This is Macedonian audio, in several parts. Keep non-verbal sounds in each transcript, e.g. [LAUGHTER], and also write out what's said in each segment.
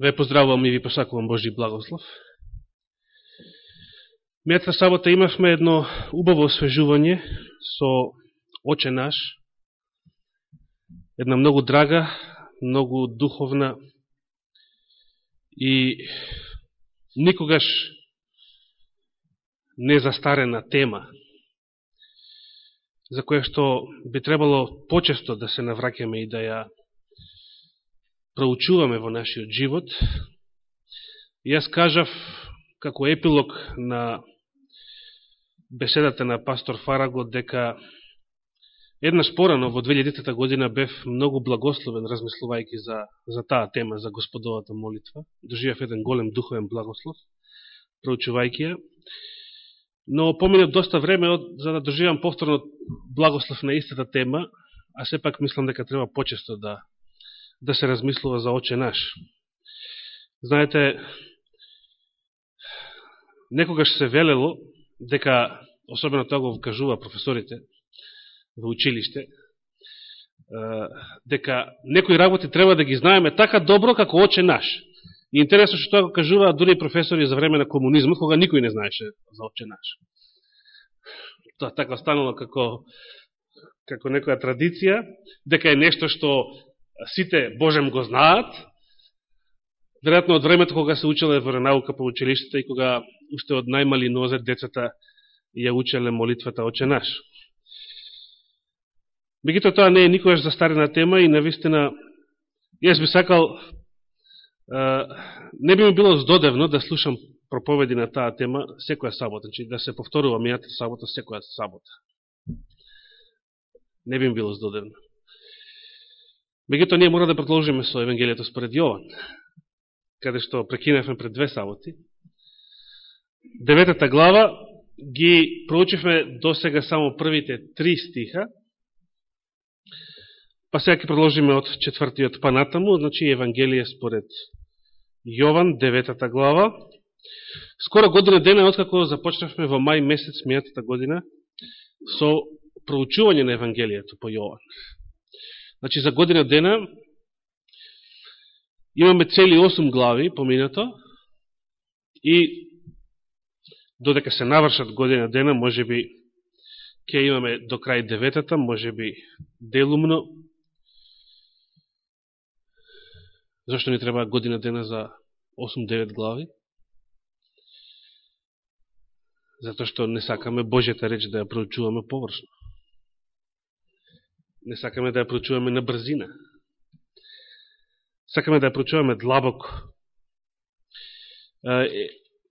Ве поздравувам и ви посакувам Божи благослов. Мета сабота имавме едно убаво освежување со Оче наш, една многу драга, многу духовна и никогаш незастарена тема, за која што би требало почесто да се навраќаме и да ја проучуваме во нашиот живот. Јас кажав, како епилог на беседата на пастор Фараго, дека еднаш порано во 2000 година бев многу благословен размислувајќи за, за таа тема, за господовата молитва. Доживав еден голем духовен благослов, проучувајќи ја. Но помине доста време од, за да доживам повторно благослов на истата тема, а сепак мислам дека треба почесто да да се размислува за Оче наш. Знаете, некогаш се велело дека, особено тоа го кажува професорите во училиште, дека некои работи треба да ги знаеме така добро како Оче наш. И интересно што тоа го кажува дури и професори за време на комунизмот, кога никој не знаеше за Оче наш. Тоа така станало како како некоја традиција, дека е нешто што сите Божем го знаат, веројатно од времето кога се учеле наука по училиштата и кога уште од најмали нозе децата ја учеле молитвата Оче наш. Мегуто тоа не е никогаш застарена тема и навистина јас би сакал не би ми било здодевно да слушам проповеди на таа тема секоја сабота, значи да се повторува мијата сабота секоја сабота. Не би ми било здодевно. Мегуто ние мора да продолжиме со Евангелието според Јован, каде што прекинавме пред две саботи. Деветата глава ги проучивме до сега само првите три стиха, па сега ќе продолжиме од четвртиот панатаму, значи Евангелие според Јован, деветата глава. Скоро година дена, откако започнавме во мај месец мијатата година, со проучување на Евангелието по Јован. Значи, за година дена имаме цели 8 глави поминато и додека се навршат година дена, може би ќе имаме до крај деветата, може би делумно. Зашто ни треба година дена за 8-9 глави? Затоа што не сакаме Божјата реч да ја проучуваме површно не сакаме да ја прочуваме на брзина. Сакаме да ја прочуваме длабоко.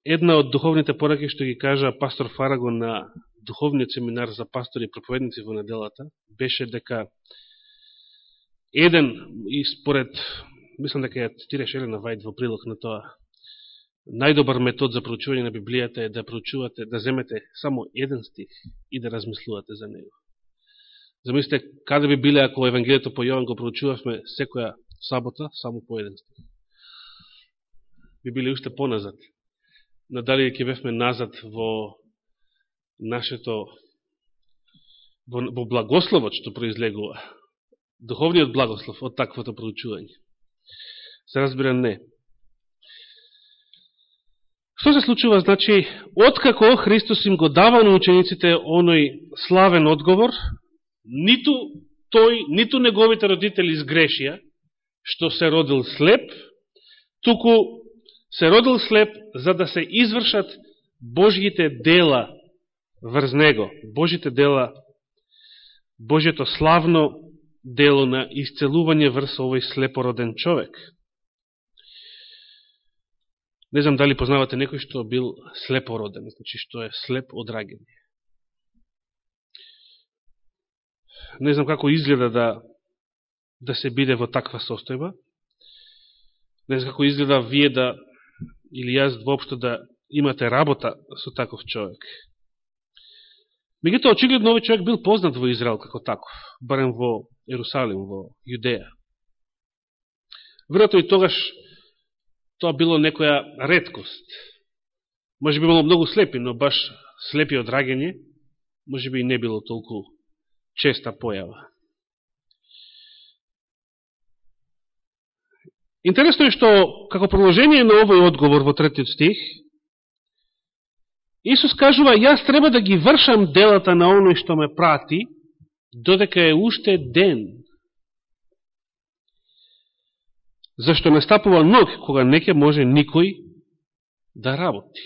Една од духовните пораки што ги кажа пастор Фараго на духовниот семинар за пастори и проповедници во неделата, беше дека еден, и според, мислам дека ја цитираш Елена Вајд во прилог на тоа, најдобар метод за проучување на Библијата е да проучувате, да земете само еден стих и да размислувате за него. Замислите, каде би биле ако Евангелието по Јован го проучувавме секоја сабота, само по еден стих. Би биле уште поназад. Надали ќе бевме назад во нашето во, во благословот што произлегува. Духовниот благослов од таквото проучување. Се разбира не. Што се случува? Значи, откако Христос им го дава на учениците оној славен одговор, ниту тој, ниту неговите родители изгрешија, што се родил слеп, туку се родил слеп за да се извршат Божјите дела врз него, Божите дела, Божјето славно дело на исцелување врз овој слепороден човек. Не знам дали познавате некој што бил слепороден, значи што е слеп од раѓање. Не знам како изгледа да, да се биде во таква состојба. Не знам како изгледа вие да, или јас воопшто да имате работа со таков човек. Мегуто, очигледно овој човек бил познат во Израел како таков, барем во Ерусалим, во Јудеја. Веројатно и тогаш тоа било некоја редкост. Може би имало многу слепи, но баш слепи од раѓање, може би и не било толку честа појава. Интересно е што, како продолжение на овој одговор во третиот стих, Исус кажува, јас треба да ги вршам делата на оној што ме прати, додека е уште ден. Зашто настапува ног, кога неке може никој да работи.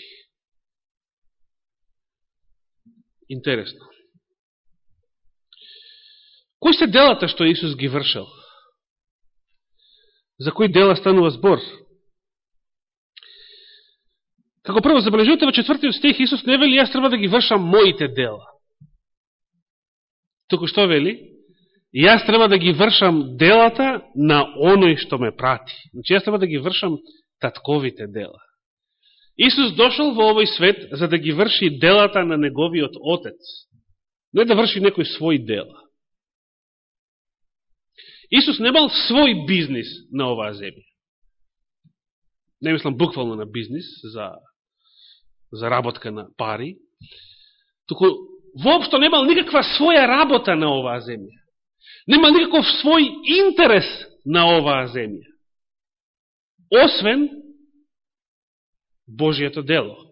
Интересно. Кои се делата што Исус ги вршел? За кои дела станува збор? Како прво, забележувате во четвртиот стих, Исус не вели, јас треба да ги вршам моите дела. Току што вели? Јас треба да ги вршам делата на оној што ме прати. Значи, јас треба да ги вршам татковите дела. Исус дошол во овој свет за да ги врши делата на неговиот Отец. Не да врши некој свој дела. Исус немал свој бизнис на оваа земја. Не мислам буквално на бизнис за, за работка на пари, туку воопшто немал никаква своја работа на оваа земја. Немал никаков свој интерес на оваа земја. Освен Божијето дело.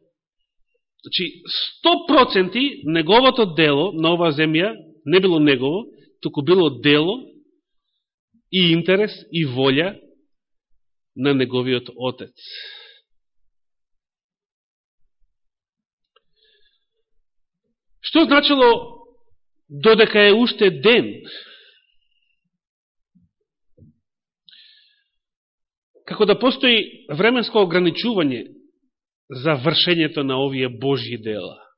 Значи, 100% неговото дело на оваа земја не било негово, туку било дело и интерес и волја на неговиот Отец. Што значило додека е уште ден? Како да постои временско ограничување за вршењето на овие Божји дела.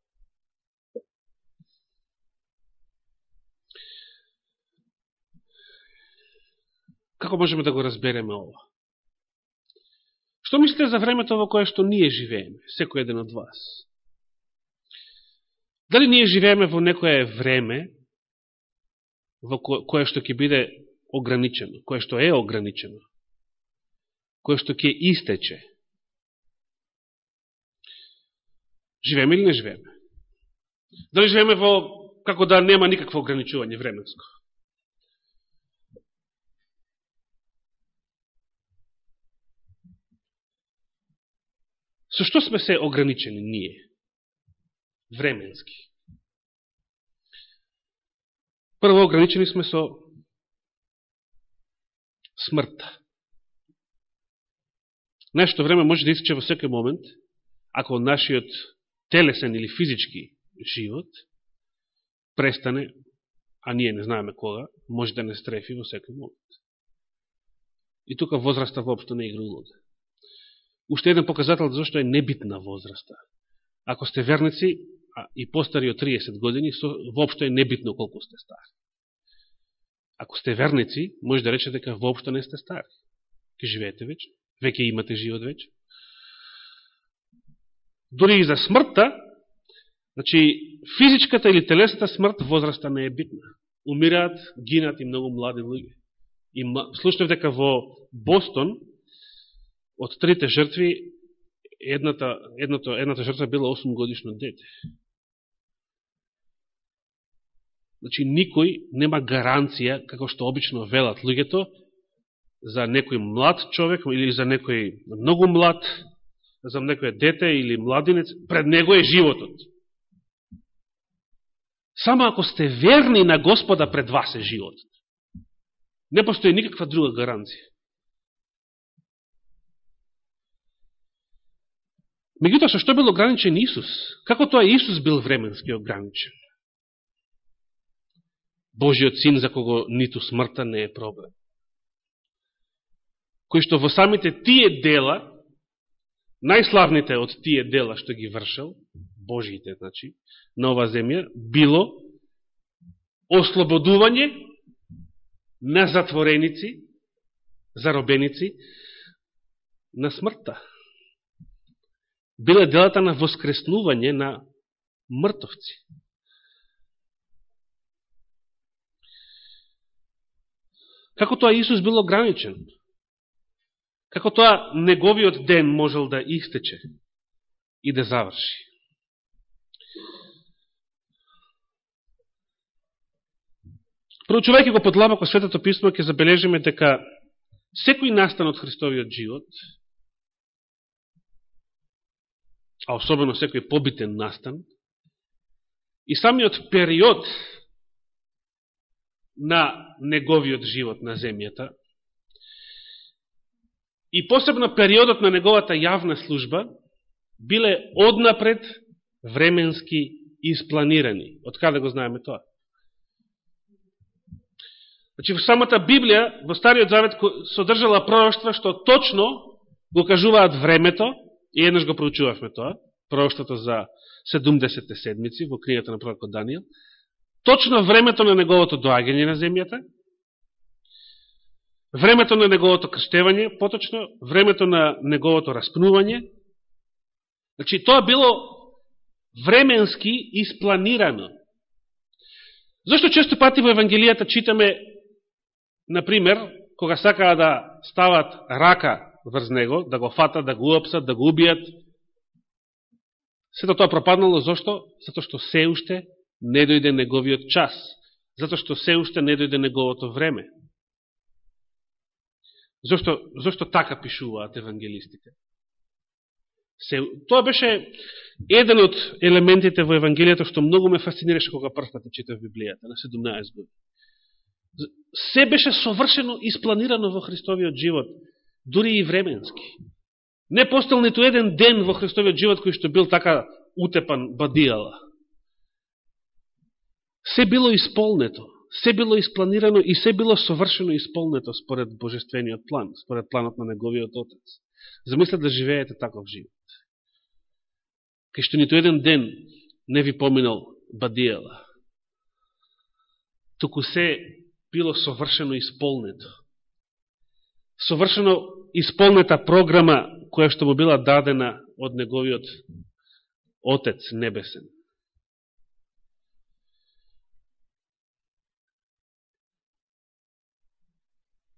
Како можеме да го разбереме ова? Што мислите за времето во кое што ние живееме, секој еден од вас? Дали ние живееме во некое време во кое што ќе биде ограничено, кое што е ограничено, кое што ќе истече? Живееме или не живееме? Дали живееме во како да нема никакво ограничување временско? Со што сме се ограничени ние? Временски. Прво ограничени сме со смртта. Нешто време може да искаче во секој момент, ако нашиот телесен или физички живот престане, а ние не знаеме кога, може да не стрефи во секој момент. И тука возраста воопшто не игра улога уште еден показател зашто е небитна возраста. Ако сте верници а, и постари од 30 години, со, воопшто е небитно колку сте стари. Ако сте верници, може да речете дека воопшто не сте стари. Ке живеете веќе, веќе имате живот веќе. Дори и за смртта, значи физичката или телесната смрт возраста не е битна. Умираат, гинат и многу млади луѓе. И слушнав дека во Бостон, од трите жртви, едната, едната, едната жртва била 8 годишно дете. Значи, никој нема гаранција, како што обично велат луѓето, за некој млад човек или за некој многу млад, за некој дете или младинец, пред него е животот. Само ако сте верни на Господа, пред вас е животот. Не постои никаква друга гаранција. Меѓутоа, со што бил ограничен Исус? Како тоа Исус бил временски ограничен? Божиот син за кого ниту смртта не е проблем. Кој што во самите тие дела, најславните од тие дела што ги вршел, Божиите, значи, на ова земја, било ослободување на затвореници, заробеници на смртта биле делата на воскреснување на мртовци. Како тоа Исус бил ограничен? Како тоа неговиот ден можел да истече и да заврши? Проучувајќи го подлабоко Светото Писмо, ќе забележиме дека секој настан од Христовиот живот, а особено секој побитен настан, и самиот период на неговиот живот на земјата, и посебно периодот на неговата јавна служба, биле однапред временски испланирани. Од каде го знаеме тоа? Значи, во самата Библија, во Стариот Завет, содржала пророќства што точно го кажуваат времето, и еднаш го проучувавме тоа, пророќството за 70 седмици во книгата на пророкот Данијел, точно времето на неговото доаѓање на земјата, времето на неговото крштевање, поточно, времето на неговото распнување. Значи, тоа било временски испланирано. Зошто често пати во Евангелијата читаме, например, кога сакаа да стават рака врз него, да го фатат, да го уапсат, да го убијат, сето тоа пропаднало, зошто? Зато што се уште не дојде неговиот час. Зато што се уште не дојде неговото време. Зошто, зошто така пишуваат евангелистите? Се, тоа беше еден од елементите во Евангелијата што многу ме фасцинираше кога првпат читав Библијата на 17 години. Се беше совршено испланирано во Христовиот живот, дури и временски. Не постал ниту еден ден во Христовиот живот кој што бил така утепан бадијала. Се било исполнето, се било испланирано и се било совршено исполнето според божествениот план, според планот на неговиот Отец. Замислете да живеете таков живот кај што нито еден ден не ви поминал бадијала. Туку се било совршено исполнето. Совршено исполнета програма која што му била дадена од неговиот Отец Небесен.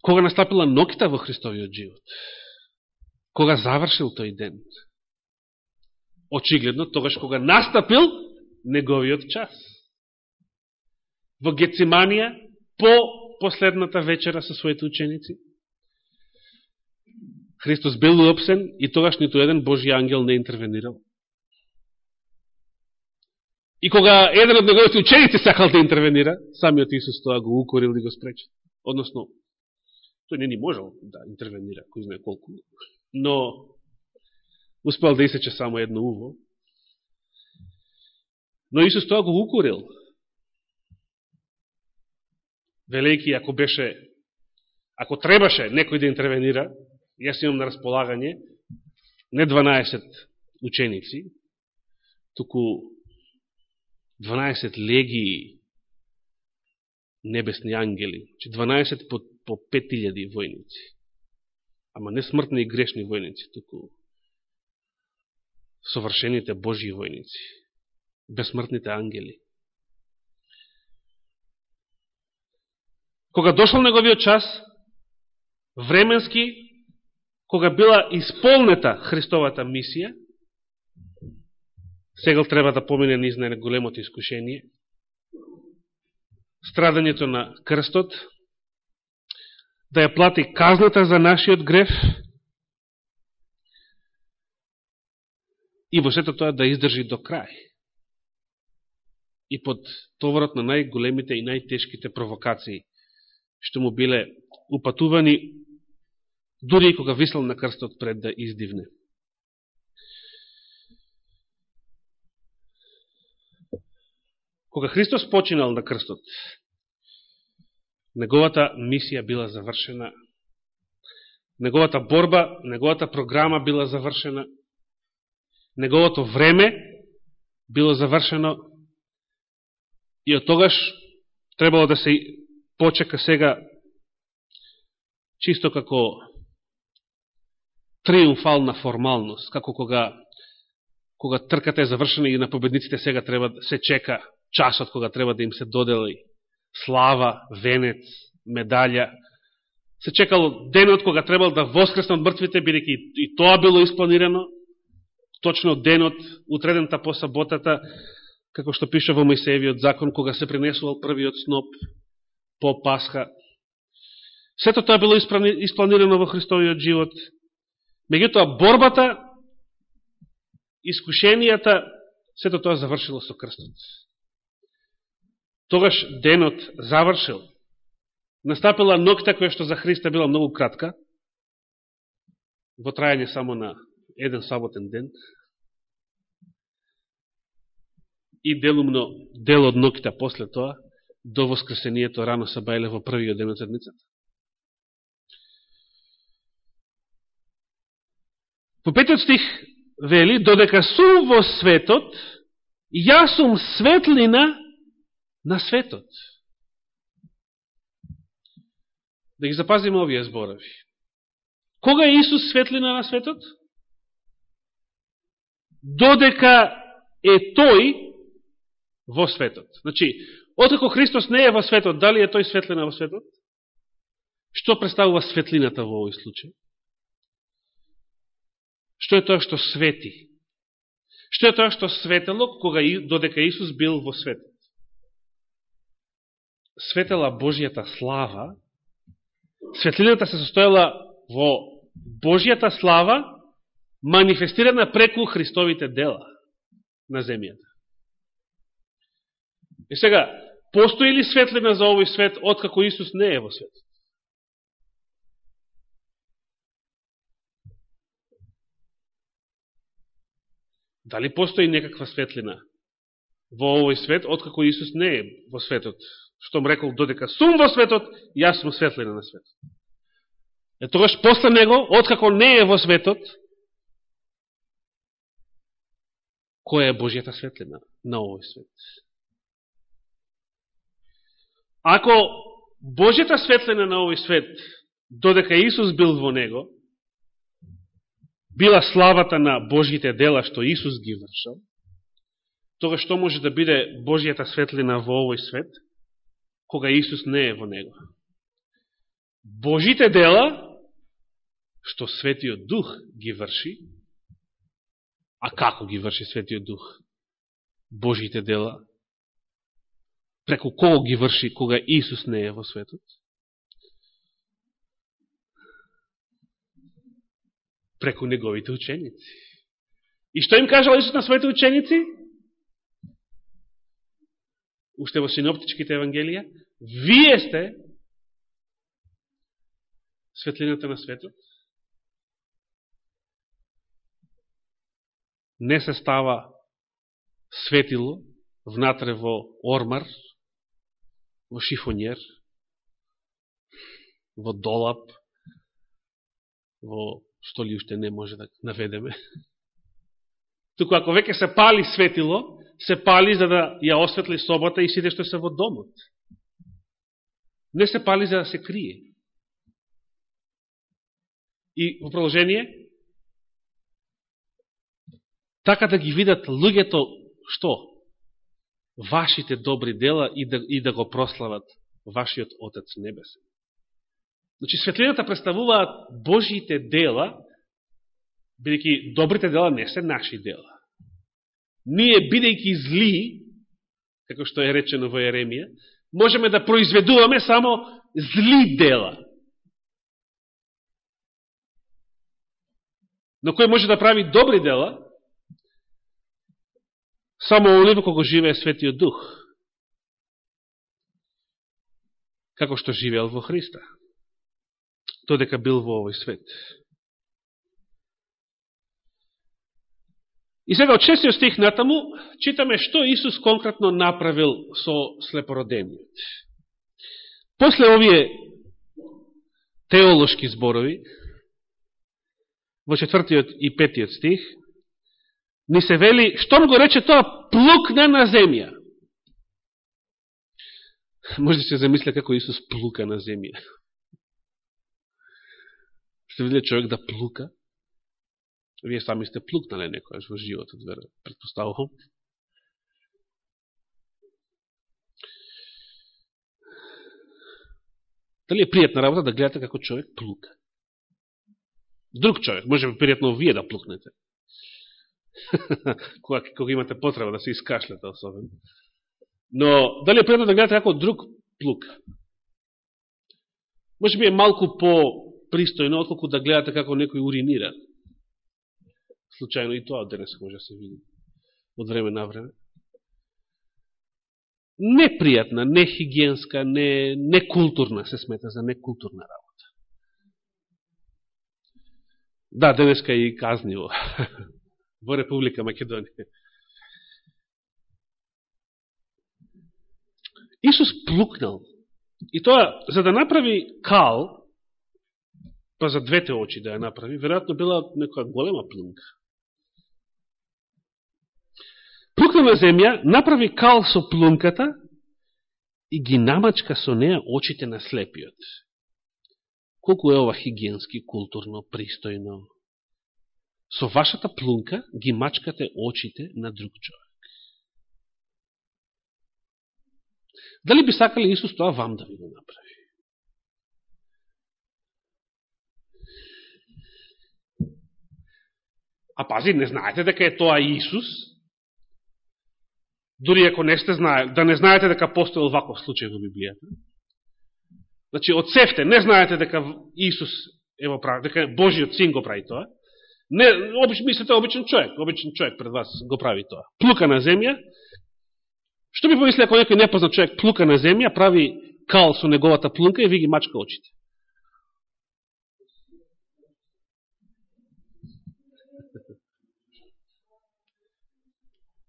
Кога настапила нокта во Христовиот живот? Кога завршил тој ден? очигледно тогаш кога настапил неговиот час. Во Гециманија, по последната вечера со своите ученици, Христос бил уопсен и тогаш нито еден Божи ангел не интервенирал. И кога еден од неговите ученици сакал да интервенира, самиот Исус тоа го укорил и го спречил. Односно, тој не ни можел да интервенира, кој знае колку. Но успел да исече само едно уво. Но Исус тоа го укорил. Велики, ако беше, ако требаше некој да интервенира, јас имам на располагање не 12 ученици, туку 12 легии небесни ангели, значи 12 по, по 5000 војници. Ама не смртни и грешни војници, туку совршените Божии војници, безсмртните ангели. Кога дошол неговиот час, временски, кога била исполнета Христовата мисија, сега треба да помине низ на големото искушение, страдањето на крстот, да ја плати казната за нашиот греф, и во сето тоа да издржи до крај. И под товарот на најголемите и најтешките провокации, што му биле упатувани, дури и кога висел на крстот пред да издивне. Кога Христос починал на крстот, неговата мисија била завршена, неговата борба, неговата програма била завршена, неговото време било завршено. И од тогаш требало да се почека сега чисто како триумфална формалност, како кога кога трката е завршена и на победниците сега треба се чека часот кога треба да им се додели слава, венец, медалја. Се чекало денот кога требало да воскреснат мртвите, бидеќи и тоа било испланирано, точно денот, утредента по саботата, како што пише во Моисеевиот закон, кога се принесувал првиот сноп по Пасха. Сето тоа било испланирано во Христовиот живот. Меѓутоа, борбата, искушенијата, сето тоа завршило со крстот. Тогаш денот завршил. Настапила ноќта која што за Христа била многу кратка, во трајање само на еден саботен ден, и делумно дел од ноќта после тоа, до воскресението рано се бајле во првиот ден од седмицата. По петиот стих вели, додека сум во светот, јас сум светлина на светот. Да ги запазиме овие зборови. Кога е Исус светлина на светот? Додека е Тој во светот. Значи, откако Христос не е во светот, дали е тој светлина во светот? Што представува светлината во овој случај? Што е тоа што свети? Што е тоа што светело кога додека Исус бил во светот? Светела Божијата слава, светлината се состоела во Божијата слава, манифестирана преку Христовите дела на земјата. И сега, постои ли светлина за овој свет, откако Исус не е во свет? Дали постои некаква светлина во овој свет, откако Исус не е во светот? Што му рекол, додека сум во светот, јас сум светлина на светот. Е тогаш после него, откако не е во светот, која е Божијата светлина на овој свет? Ако Божјата светлина на овој свет, додека Исус бил во него, била славата на Божите дела што Исус ги вршал, тога што може да биде Божјата светлина во овој свет, кога Исус не е во него? Божите дела, што Светиот Дух ги врши, а како ги врши Светиот Дух? Божите дела, преку кого ги врши кога Исус не е во светот? Преку неговите ученици. И што им кажал Исус на своите ученици? Уште во синоптичките евангелија, вие сте светлината на светот. Не се става светило внатре во ормар, во шифонјер, во долап, во што ли уште не може да наведеме. [LAUGHS] Туку ако веќе се пали светило, се пали за да ја осветли собата и сите што се во домот. Не се пали за да се крие. И во продолжение, така да ги видат луѓето што? вашите добри дела и да, и да го прослават вашиот Отец Небесен. Значи, светлината представуваат Божиите дела, бидејќи добрите дела не се наши дела. Ние, бидејќи зли, како што е речено во Еремија, можеме да произведуваме само зли дела. Но кој може да прави добри дела, Само оливо кога живее Светиот Дух. Како што живеел во Христа дека бил во овој свет. И сега од шестиот стих натаму читаме што Исус конкретно направил со слепородениот. После овие теолошки зборови, во четвртиот и петиот стих, ни се вели, што го рече тоа, плукна на земја. Може да се замисля како Исус плука на земја. Сте видели човек да плука? Вие сами сте плукнале некојаш во животот, веро, предпоставувам. Дали е пријатна работа да гледате како човек плука? Друг човек, може би пријатно вие да плукнете. [LAUGHS] кога, кога имате потреба да се искашлете особено. Но, дали е пријатно да гледате како друг плука? Може би е малку по пристојно отколку да гледате како некој уринира. Случајно и тоа денес може да се види од време на време. Непријатна, нехигиенска, не, некултурна се смета за некултурна работа. Да, денеска и казниво [LAUGHS] во Република Македонија. Исус плукнал. И тоа, за да направи кал, па за двете очи да ја направи, веројатно била некоја голема плунка. Пукна на земја, направи кал со плунката и ги намачка со неја очите на слепиот. Колку е ова хигиенски, културно, пристојно? Со вашата плунка ги мачкате очите на друг човек. Дали би сакали Исус тоа вам да ви го направи? А пази, не знаете дека е тоа Исус? Дори ако не сте знае, да не знаете дека постоел ваков случај во Библијата. Значи, од сефте, не знаете дека Исус е во прави, дека Божиот син го прави тоа. Не, обично мислите обичен човек, обичен човек пред вас го прави тоа. Плука на земја, Што би помисли ако некој непознат човек плука на земја, прави кал со неговата плунка и ви ги мачка очите?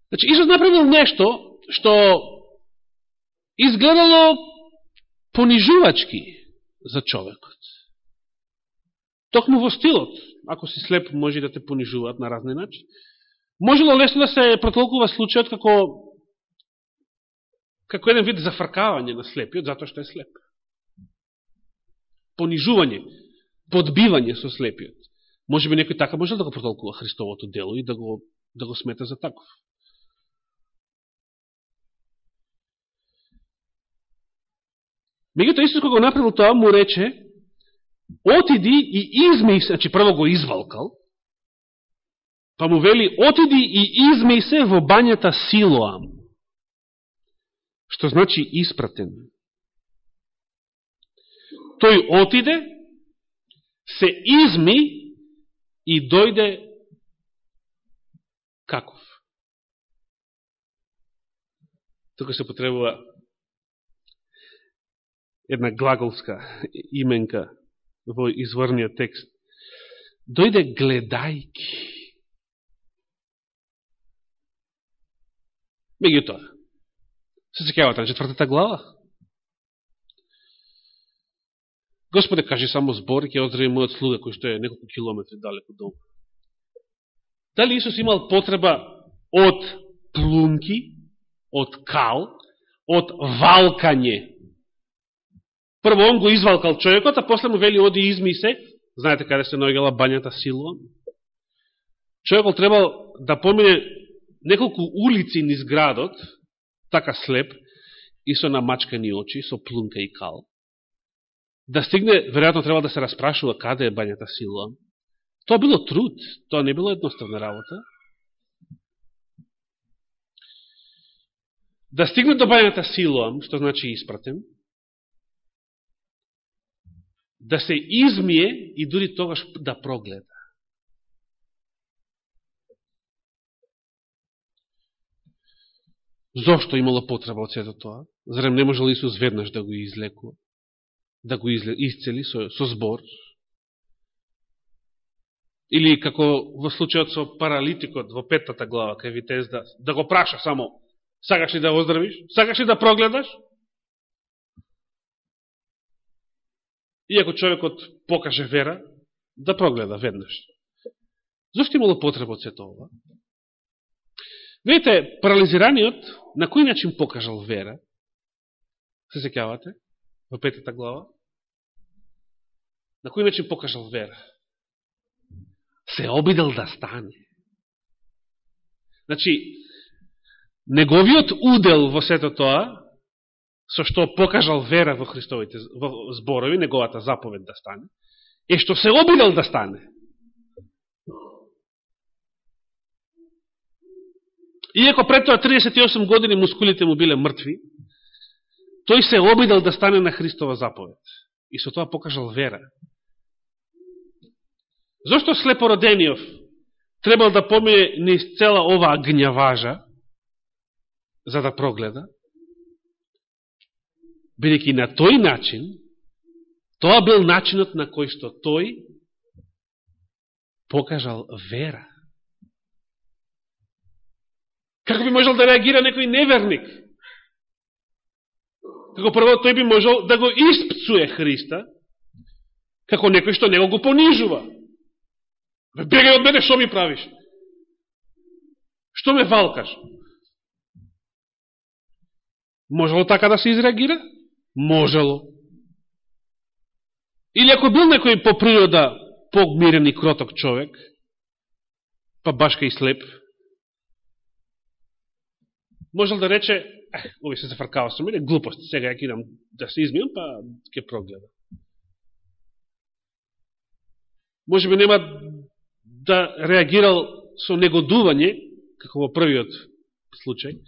Значи, Исус направил нешто што изгледало понижувачки за човекот. Токму во стилот, ако си слеп, може да те понижуваат на разни начин. Можело лесно да се протолкува случајот како како еден вид зафркавање на слепиот, затоа што е слеп. Понижување, подбивање со слепиот. Може би некој така може да го протолкува Христовото дело и да го, да го смета за таков. Мегуто Исус кога го направил тоа, му рече, отиди и измеј се, значи прво го извалкал, па му вели, отиди и измеј се во бањата Силоам што значи испратен. Тој отиде, се изми и дојде каков? Тука се потребува една глаголска именка во изворниот текст. Дојде гледајки. Меѓутоа, Се секјавате на четвртата глава? Господе, кажи само збор и ќе оздрави мојот слуга, кој што е неколку километри далеко дом. Дали Исус имал потреба од плунки, од кал, од валкање? Прво он го извалкал човекот, а после му вели оди изми се, знаете каде се наоѓала бањата Силон? Човекот требал да помине неколку улици низ градот, така слеп и со намачкани очи, со плунка и кал, да стигне, веројатно треба да се распрашува каде е бањата Силон. Тоа било труд, тоа не било едноставна работа. Да стигне до бањата Силоам, што значи испратен, да се измие и дури тогаш да прогледа. Зошто имало потреба од сето тоа? Зарем не можел Исус веднаш да го излекува? Да го исцели со, со збор? Или како во случајот со паралитикот во петата глава, кај Витез, да, да го праша само, сакаш ли да оздравиш? Сакаш ли да прогледаш? Иако човекот покаже вера, да прогледа веднаш. Зошто имало потреба од сето ова? Видите, парализираниот на кој начин покажал вера? Се секјавате? Во петата глава? На кој начин покажал вера? Се обидел да стане. Значи, неговиот удел во сето тоа, со што покажал вера во Христовите во зборови, неговата заповед да стане, е што се обидел да стане. Иако пред тоа 38 години мускулите му биле мртви, тој се обидел да стане на Христова заповед. И со тоа покажал вера. Зошто слепородениот требал да помине низ цела оваа гњаважа, за да прогледа? Бидеќи на тој начин, тоа бил начинот на кој што тој покажал вера. Како би можел да реагира некој неверник? Како прво тој би можел да го испцуе Христа, како некој што него го понижува. Бегај од мене, што ми правиш? Што ме валкаш? Можело така да се изреагира? Можело. Или ако бил некој по природа погмирен и кроток човек, па башка и слеп, можел да рече, ех, овој се зафркава со мене, глупост, сега ја кидам да се измијам, па ќе прогледа. Може би нема да реагирал со негодување, како во првиот случај,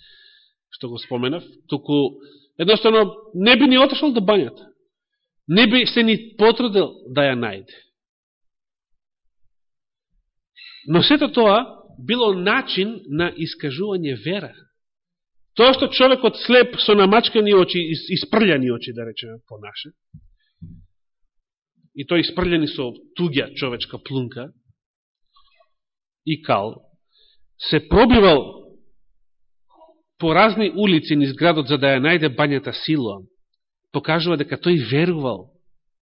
што го споменав, туку едноставно не би ни отошол до бањата. Не би се ни потрудил да ја најде. Но сето тоа било начин на искажување вера. Тоа што човекот слеп со намачкани очи, испрљани очи, да речеме по наше, и тој испрљани со туѓа човечка плунка и кал, се пробивал по разни улици низ градот за да ја најде бањата Силоам, покажува дека тој верувал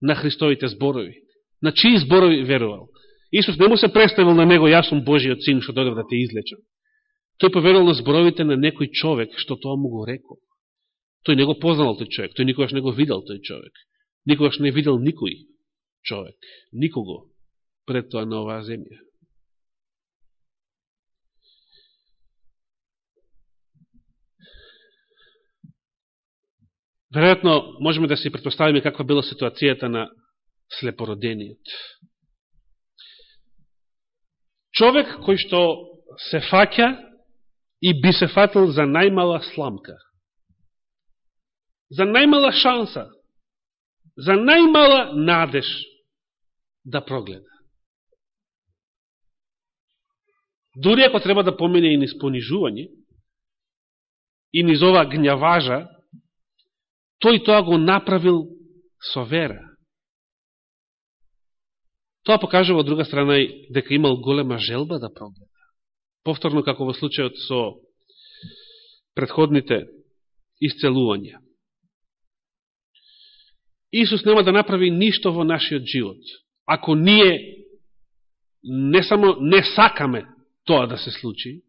на Христовите зборови. На чии зборови верувал? Исус не му се представил на него, јас сум Божиот син, што дојдов да те излечам. Тој поверувал на зборовите на некој човек, што тоа му го рекол. Тој не го познал тој човек, тој никогаш не го видел тој човек. Никогаш не видел никој човек, никого пред тоа на оваа земја. Веројатно, можеме да се предпоставиме каква била ситуацијата на слепородениот. Човек кој што се фаќа и би се фатил за најмала сламка, за најмала шанса, за најмала надеж да прогледа. Дури ако треба да помене и низ понижување, и низ ова гњаважа, тој тоа го направил со вера. Тоа покажува од друга страна и дека имал голема желба да прогледа. Повторно како во случајот со предходните исцелувања. Исус нема да направи ништо во нашиот живот. Ако ние не само не сакаме тоа да се случи,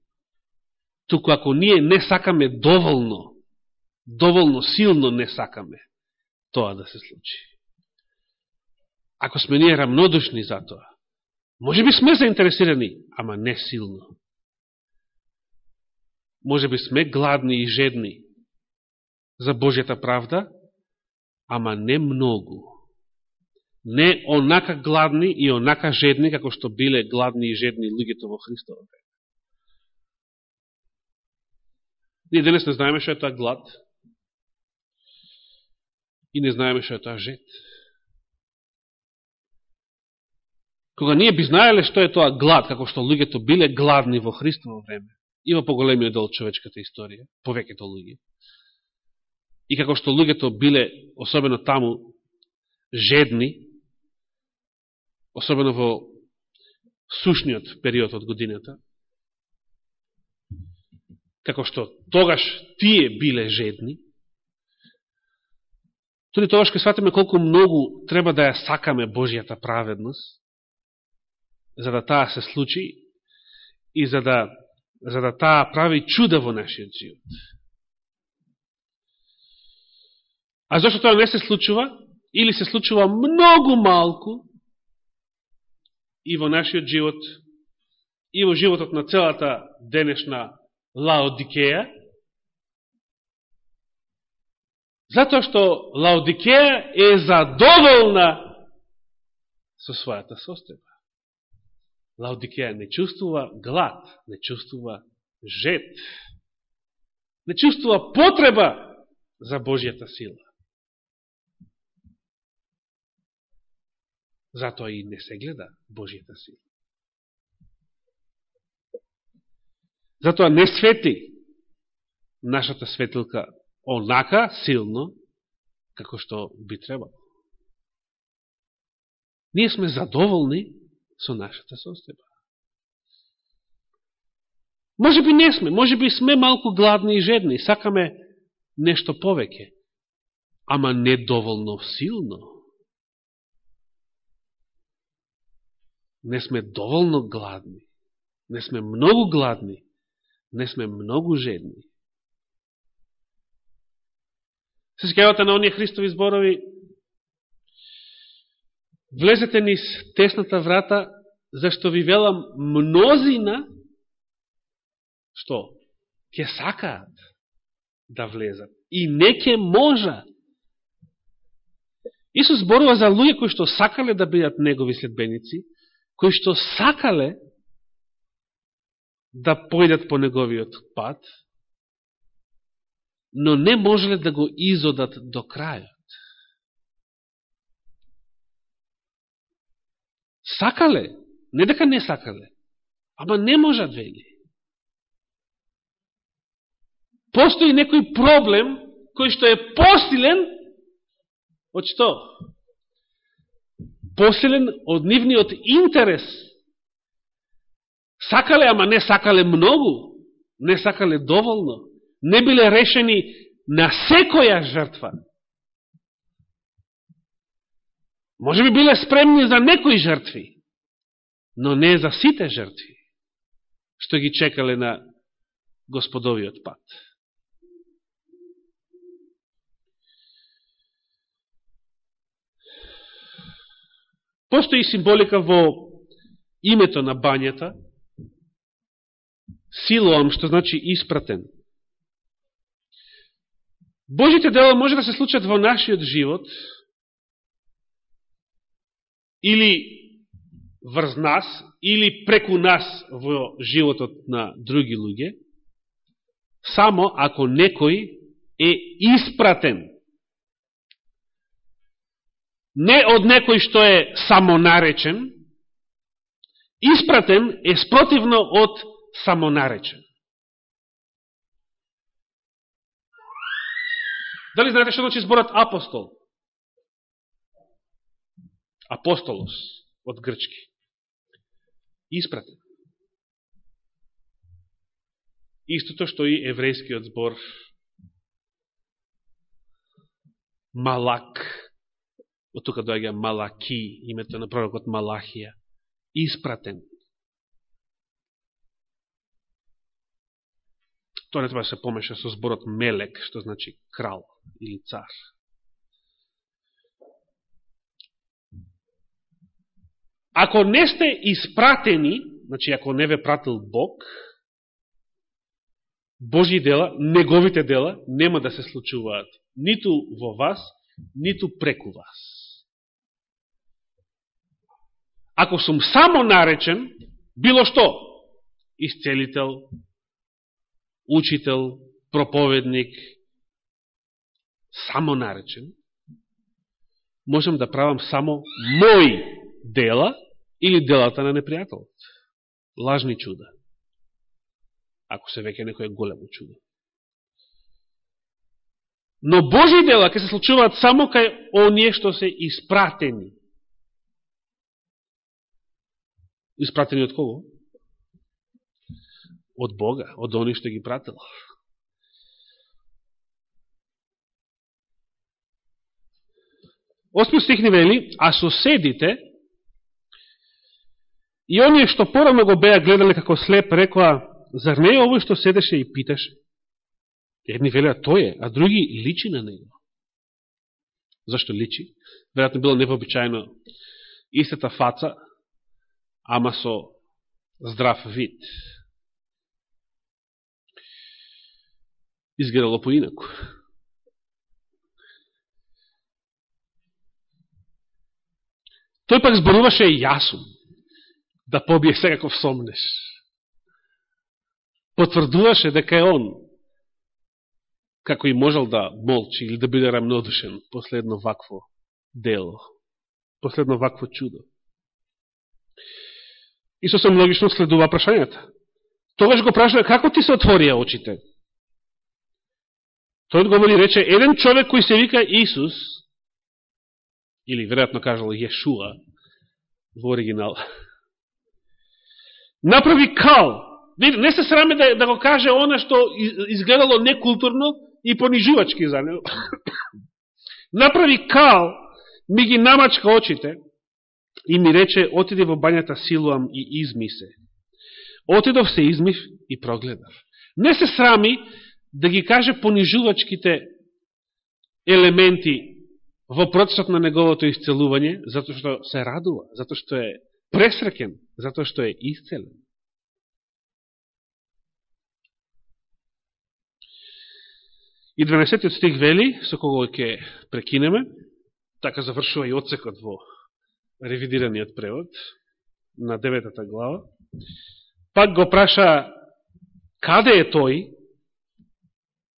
туку ако ние не сакаме доволно доволно силно не сакаме тоа да се случи. Ако сме ние рамнодушни за тоа, може би сме заинтересирани, ама не силно. Може би сме гладни и жедни за Божјата правда, ама не многу. Не онака гладни и онака жедни, како што биле гладни и жедни луѓето во Христово време. Ние денес не знаеме што е тоа глад, и не знаеме што е тоа жет. Кога ние би знаеле што е тоа глад, како што луѓето биле гладни во Христово време, има поголемиот дел човечката историја, повеќето луѓе, и како што луѓето биле, особено таму, жедни, особено во сушниот период од годината, како што тогаш тие биле жедни, Толи тоа што сватиме колку многу треба да ја сакаме Божијата праведност, за да таа се случи и за да, за да таа прави чуда во нашиот живот. А зашто тоа не се случува? Или се случува многу малку и во нашиот живот, и во животот на целата денешна Лаодикеја, Затоа што Лаодикеја е задоволна со својата состојба. Лаодикеја не чувствува глад, не чувствува жет, не чувствува потреба за Божијата сила. Затоа и не се гледа Божијата сила. Затоа не свети нашата светилка онака силно, како што би требало. Ние сме задоволни со нашата состојба. Може би не сме, може би сме малку гладни и жедни, сакаме нешто повеќе, ама недоволно силно. Не сме доволно гладни, не сме многу гладни, не сме многу жедни. Се скавате на оние Христови зборови, влезете низ тесната врата, зашто ви велам мнозина, што? Ке сакаат да влезат. И не ке можа. Исус зборува за луѓе кои што сакале да бидат негови следбеници, кои што сакале да појдат по неговиот пат, но не можеле да го изодат до крајот. Сакале, не дека не сакале, ама не можат вели. Постои некој проблем кој што е посилен од што? Посилен од нивниот интерес. Сакале, ама не сакале многу, не сакале доволно не биле решени на секоја жртва. Може би биле спремни за некои жртви, но не за сите жртви, што ги чекале на господовиот пат. Постои символика во името на бањата, силоам, што значи испратен. Божите дела може да се случат во нашиот живот или врз нас, или преку нас во животот на други луѓе, само ако некој е испратен. Не од некој што е самонаречен, испратен е спротивно од самонаречен. Дали знаете што значи зборот апостол? Апостолос од грчки. Испратен. Истото што и еврејскиот збор Малак, од тука доаѓа Малаки, името на пророкот Малахија, испратен. Тоа не треба да се помеша со зборот Мелек, што значи крал или цар. Ако не сте испратени, значи ако не ве пратил Бог, Божи дела, неговите дела, нема да се случуваат ниту во вас, ниту преку вас. Ако сум само наречен, било што? Исцелител, учител, проповедник, само наречен, можам да правам само мој дела или делата на непријателот. Лажни чуда. Ако се веќе некој големо чудо. Но Божи дела ќе се случуваат само кај оние што се испратени. Испратени од кого? Од Бога, од они што ги пратил. Осми стих ни вели, а соседите и оние што порано го беа гледале како слеп, рекоа, зар не е овој што седеше и питаше? Едни велеа тој е, а други личи на него. Зашто личи? Веројатно било непообичајно истата фаца, ама со здрав вид. Изгледало поинако. Тој пак зборуваше јасум, да побие секаков сомнеш. Потврдуваше дека е он, како и можел да молчи или да биде рамнодушен последно вакво дело. последно вакво чудо. И сосем логично следува прашањата. Тогаш го прашува, како ти се отворија очите? Тој одговори рече, еден човек кој се вика Исус, или веројатно кажало Јешуа, во оригинал, направи кал. Не се сраме да, да го каже она што изгледало некултурно и понижувачки за него. [COUGHS] направи кал, ми ги намачка очите и ми рече, отиде во бањата Силуам и изми се. Отидов се измив и прогледав. Не се срами да ги каже понижувачките елементи во процесот на неговото исцелување, затоа што се радува, затоа што е пресрекен, затоа што е исцелен. И 12 стих вели, со кого ќе прекинеме, така завршува и одсекот во ревидираниот превод на деветата глава. Пак го праша, каде е тој?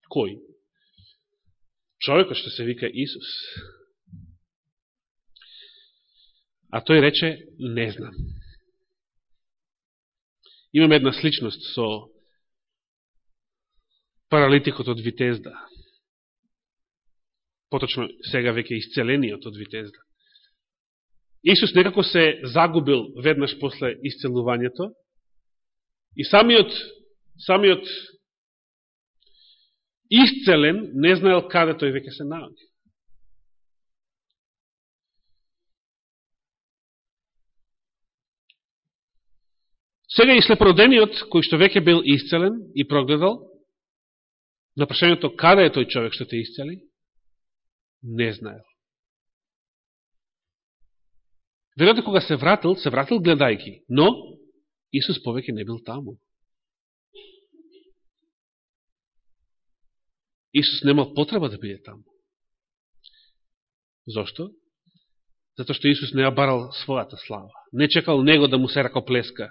Кој? Човекот што се вика Исус. А тој рече, не знам. Имаме една сличност со паралитикот од Витезда. Поточно сега веќе исцелениот од Витезда. Исус некако се загубил веднаш после исцелувањето и самиот, самиот исцелен не знаел каде тој веќе се наоѓа. Сега и слепородениот, кој што веќе бил исцелен и прогледал, на прашањето каде е тој човек што те исцели, не знаел. Веројатно кога се вратил, се вратил гледајки, но Исус повеќе не бил таму. Исус немал потреба да биде таму. Зошто? Зато што Исус не ја барал својата слава. Не чекал него да му се ракоплеска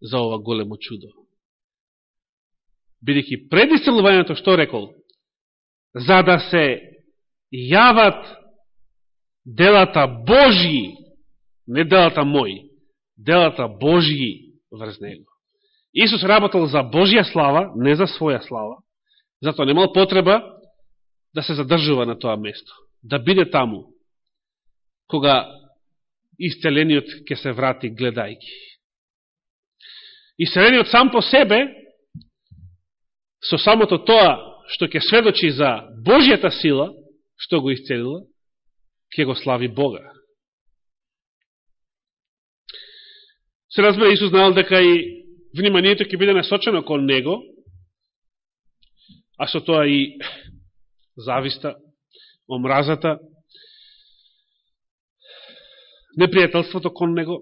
за ова големо чудо. Бидеќи пред исцелувањето што рекол? За да се јават делата Божии, не делата мои, делата Божии врз него. Исус работал за Божја слава, не за своја слава, затоа немал потреба да се задржува на тоа место, да биде таму, кога исцелениот ќе се врати гледајки. Исцелениот сам по себе, со самото тоа што ќе сведочи за Божијата сила, што го исцелила, ќе го слави Бога. Се разбира, Исус знаел дека и вниманието ќе биде насочено кон Него, а со тоа и зависта, омразата, непријателството кон Него,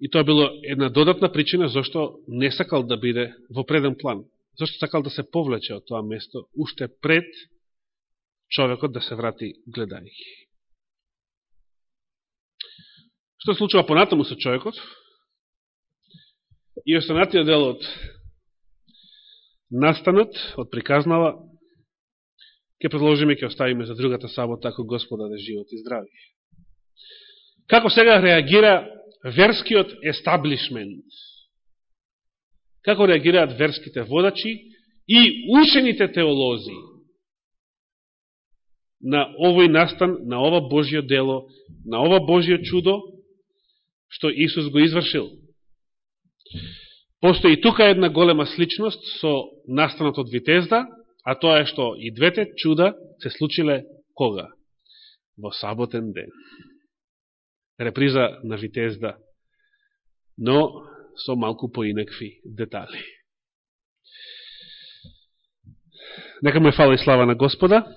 И тоа било една додатна причина зашто не сакал да биде во преден план. Зашто сакал да се повлече од тоа место, уште пред човекот да се врати гледајќи. Што се случува понатаму со човекот? И останатиот дел од настанот, од приказнава, ќе продолжиме и ќе оставиме за другата сабота, ако Господа да живот и здрави. Како сега реагира верскиот естаблишмент. Како реагираат верските водачи и учените теолози на овој настан, на ова Божио дело, на ова Божио чудо, што Исус го извршил. Постои тука една голема сличност со настанот од Витезда, а тоа е што и двете чуда се случиле кога? Во саботен ден реприза на Витезда, но со малку поинакви детали. Нека ме фала и слава на Господа.